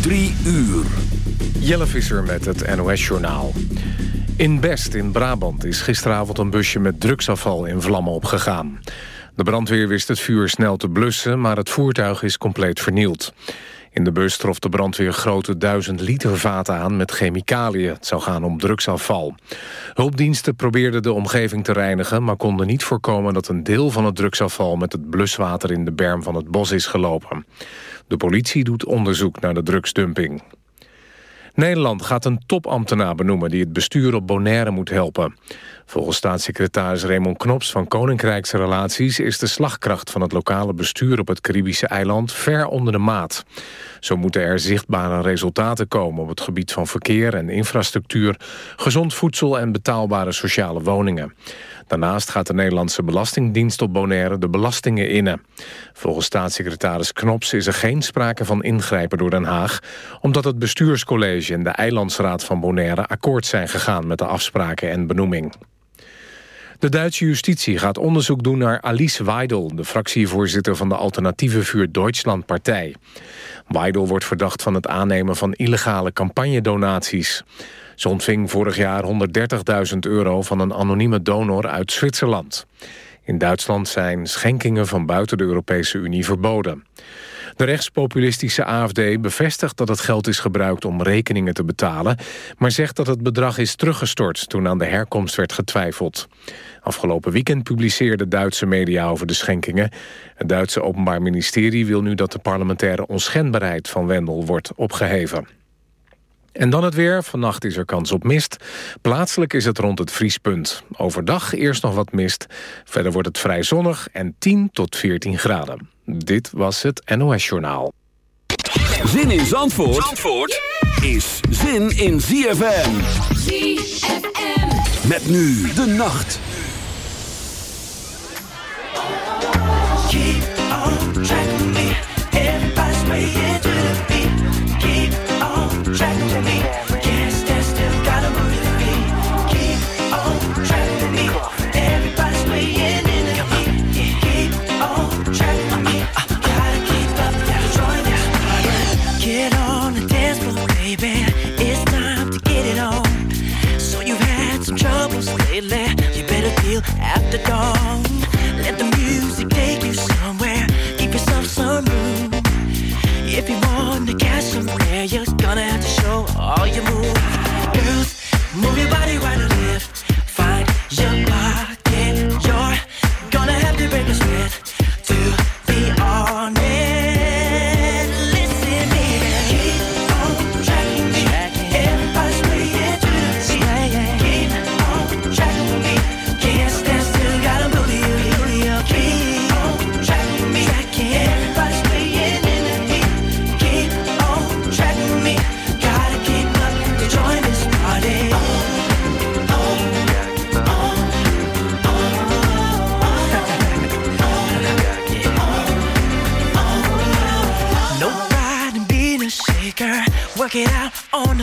Drie uur. Jelle Visser met het NOS-journaal. In Best in Brabant is gisteravond een busje met drugsafval in vlammen opgegaan. De brandweer wist het vuur snel te blussen, maar het voertuig is compleet vernield. In de bus trof de brandweer grote duizend liter vaten aan met chemicaliën. Het zou gaan om drugsafval. Hulpdiensten probeerden de omgeving te reinigen... maar konden niet voorkomen dat een deel van het drugsafval... met het bluswater in de berm van het bos is gelopen. De politie doet onderzoek naar de drugsdumping. Nederland gaat een topambtenaar benoemen die het bestuur op Bonaire moet helpen. Volgens staatssecretaris Raymond Knops van Koninkrijkse Relaties... is de slagkracht van het lokale bestuur op het Caribische eiland ver onder de maat. Zo moeten er zichtbare resultaten komen op het gebied van verkeer en infrastructuur... gezond voedsel en betaalbare sociale woningen. Daarnaast gaat de Nederlandse Belastingdienst op Bonaire de belastingen innen. Volgens staatssecretaris Knops is er geen sprake van ingrijpen door Den Haag... omdat het bestuurscollege en de eilandsraad van Bonaire akkoord zijn gegaan met de afspraken en benoeming. De Duitse justitie gaat onderzoek doen naar Alice Weidel... de fractievoorzitter van de alternatieve Vuur Duitsland-partij. Weidel wordt verdacht van het aannemen van illegale campagnedonaties. Ze ontving vorig jaar 130.000 euro van een anonieme donor uit Zwitserland. In Duitsland zijn schenkingen van buiten de Europese Unie verboden. De rechtspopulistische AFD bevestigt dat het geld is gebruikt om rekeningen te betalen... maar zegt dat het bedrag is teruggestort toen aan de herkomst werd getwijfeld. Afgelopen weekend publiceerden Duitse media over de schenkingen. Het Duitse Openbaar Ministerie wil nu dat de parlementaire onschendbaarheid van Wendel wordt opgeheven. En dan het weer. Vannacht is er kans op mist. Plaatselijk is het rond het vriespunt. Overdag eerst nog wat mist. Verder wordt het vrij zonnig en 10 tot 14 graden. Dit was het NOS Journaal. Zin in Zandvoort, Zandvoort is zin in ZFM. ZFM. Met nu de nacht. Keep on after dawn. Let the music take you somewhere. Give yourself some room. If you want to catch somewhere, you're gonna have to show all your moves.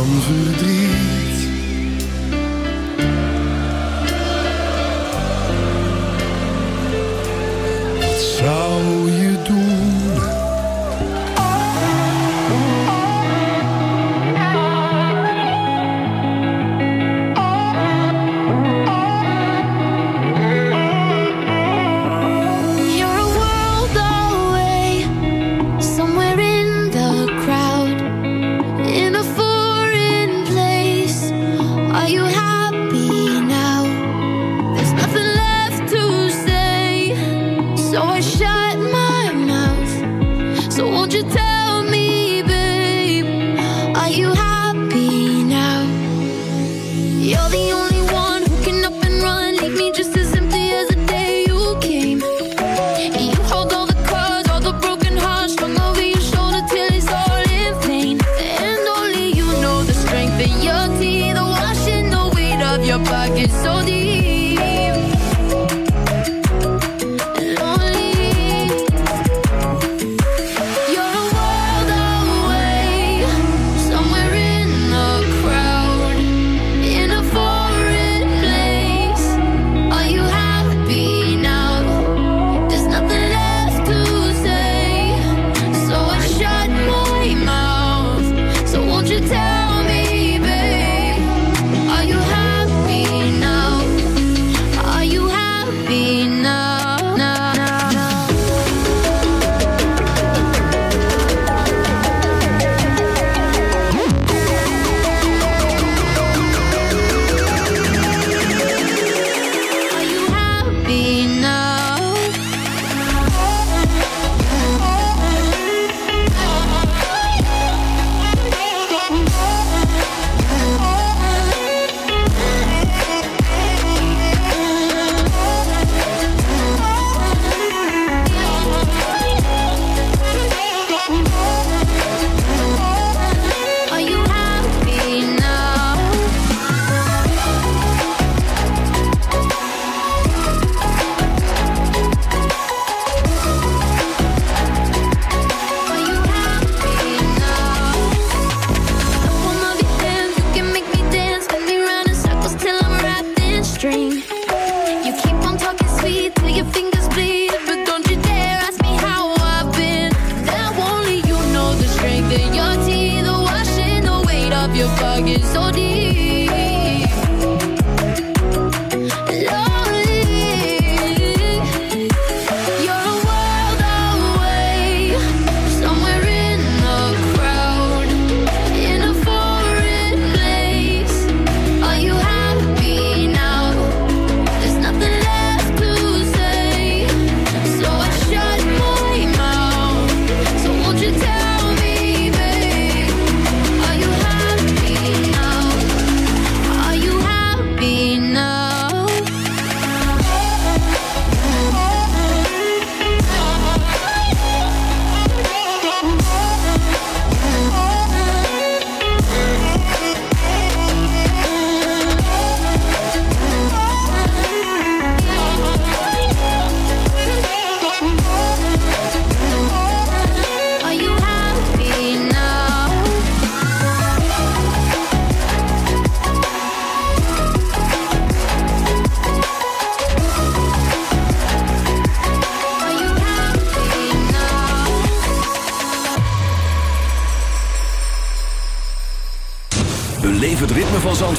van verdriet.